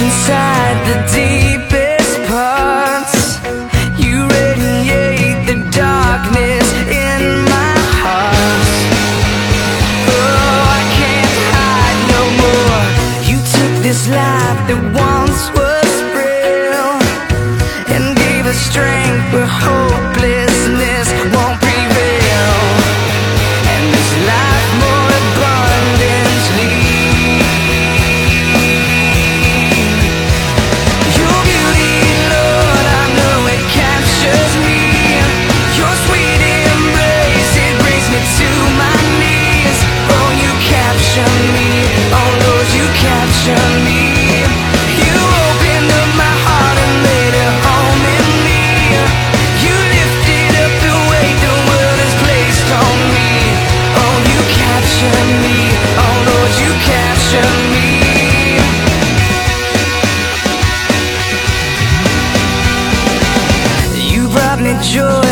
inside joy.